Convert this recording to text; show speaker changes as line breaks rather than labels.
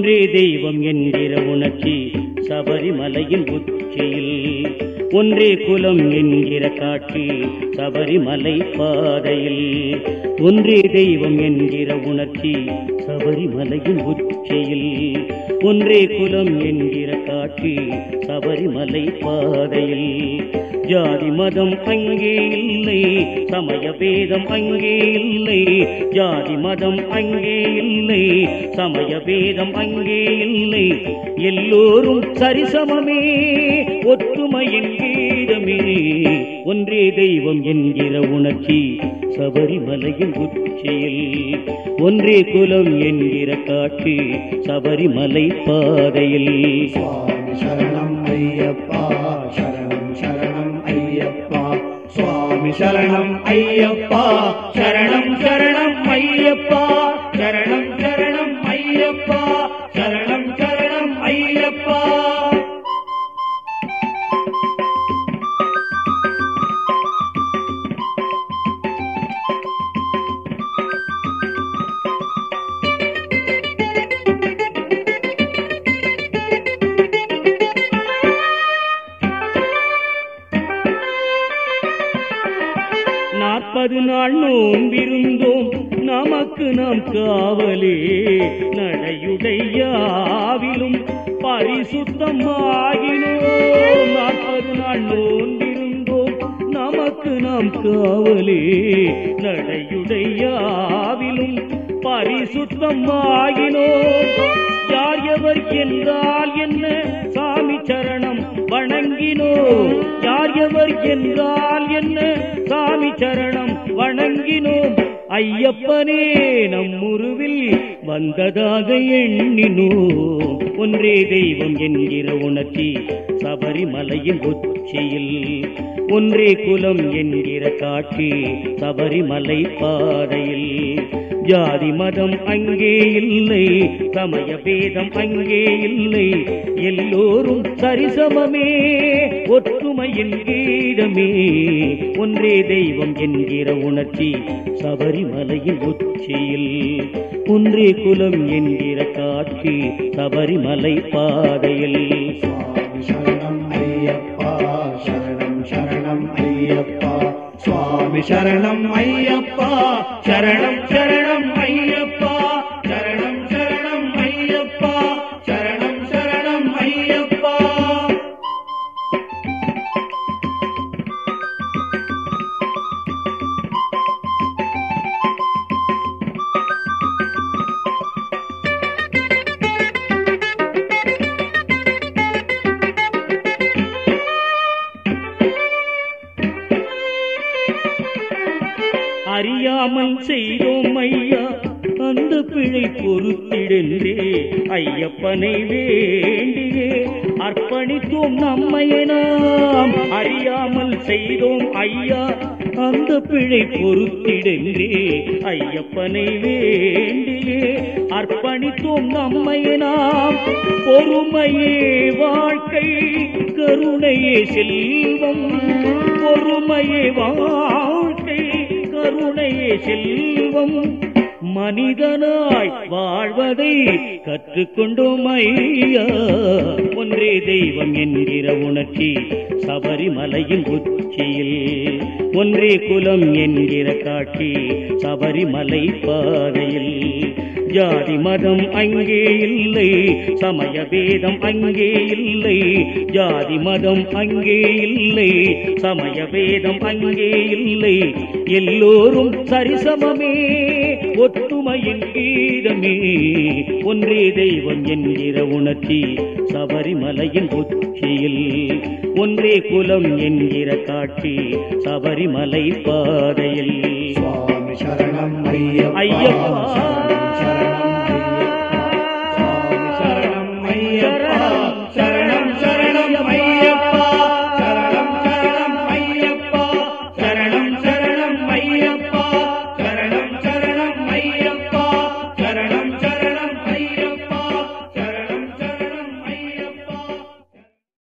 ஒன்றே தெய்வம் என்கிற உணர்ச்சி சபரிமலையின் உச்சியில் ஒன்றே குலம் என்கிற காட்சி சபரிமலை பாதையில். ஒன்றே தெய்வம் என்கிற உணர்ச்சி சபரிமலையின் உச்சியில். ஒன்றே குலம் என்கிற காட்சி சபரிமலை பாதையில். ஜாதி மதம் அங்கே இல்லை சமய பேதம் அங்கே இல்லை ஜாதி மதம் அங்கே இல்லை சமய பேதம் அங்கே இல்லை. எல்லோரும் சரிசமமே ஒற்றுமையின் கீதமே ஒன்றே தெய்வம் என்கிற உணர்ச்சி சபரிமலையின் உச்சியில். ஒன்றே குலம் என்கிற காட்சி சபரிமலை பாதையில்.
சரணம் ஐயப்பா சரணம் சரணம் ஐயப்பா. சுவாமி சரணம் ஐயப்பா சரணம் சரணம்
நாற்பது நாள் நோன்பிருந்தோம். நமக்கு நாம் காவலே நடையுடையாவிலும் பரிசுத்தமாகினோம். நாற்பது நாள் நோன்பிருந்தோம். நமக்கு நாம் காவலே நடையுடையாவிலும் பரிசுத்தமாகினோம். யார் எவர் என்றால் என்ன? சாமி சரணம் வணங்கினோ யார் எவர் என்றால் என்ன? சாமி சரணம் வணங்கினோம். ஐயப்பனே நம்முருவில் வந்ததாக எண்ணினோம். ஒன்றே தெய்வம் என்கிற உணர்ச்சி சபரிமலையின் உச்சியில். ஒன்றே குலம் என்கிற காட்சி சபரிமலை பாதையில். ஜாதி மதம் அங்கே இல்லை. சமய பேதம் அங்கே இல்லை. எல்லோரும் சரிசமமே. ஒற்றுமையின் கீதமே. ஒன்றே தெய்வம் என்கிற உணர்ச்சி சபரிமலையின் உச்சியில். ஒன்றே குலம் என்கிற காட்சி சபரிமலை பாதையில்.
சுவாமி சரணம் ஐயப்பா சரணம் சரணம் ஐயப்பா. சுவாமி சரணம் ஐயப்பா சரணம்
செய்தோம் ஐயா அந்த பிழை பொறுத்திடந்தே. ஐயப்பனை வேண்டியே அர்ப்பணித்தோம் நம்மையை நாம். அறியாமல் செய்தோம் ஐயா. அந்த பிழை பொறுத்திடந்தே. ஐயப்பனை வேண்டியே அர்ப்பணித்தோம் நம்மையை நாம். பொறுமையே வாழ்க்கை கருணையே செல்வம். பொறுமையே வாழ்க்கை கருணையே செல்வம். மனிதனாய் வாழ்வதை கற்றுக்கொண்டோம் ஐயா. ஒன்றே தெய்வம் என்கிற உணர்ச்சி சபரிமலையின் உச்சியில். ஒன்றே குலம் என்கிற காட்சி சபரிமலை பாதையில். ஜாதி மதம் அங்கே இல்லை சமய பேதம் அங்கே இல்லை ஜாதி மதம் அங்கே இல்லை சமய பேதம் அங்கே இல்லை. எல்லோரும் சரிசமமே ஒற்றுமையின் கீதமே ஒன்றே தெய்வம் என்கிற உணர்ச்சி சபரிமலையின் உச்சியில். ஒன்றே குலம் என்கிற காட்சி சபரிமலை பாதையில்.
ஐயப்பா!
ஐயப்பா.
சரணம்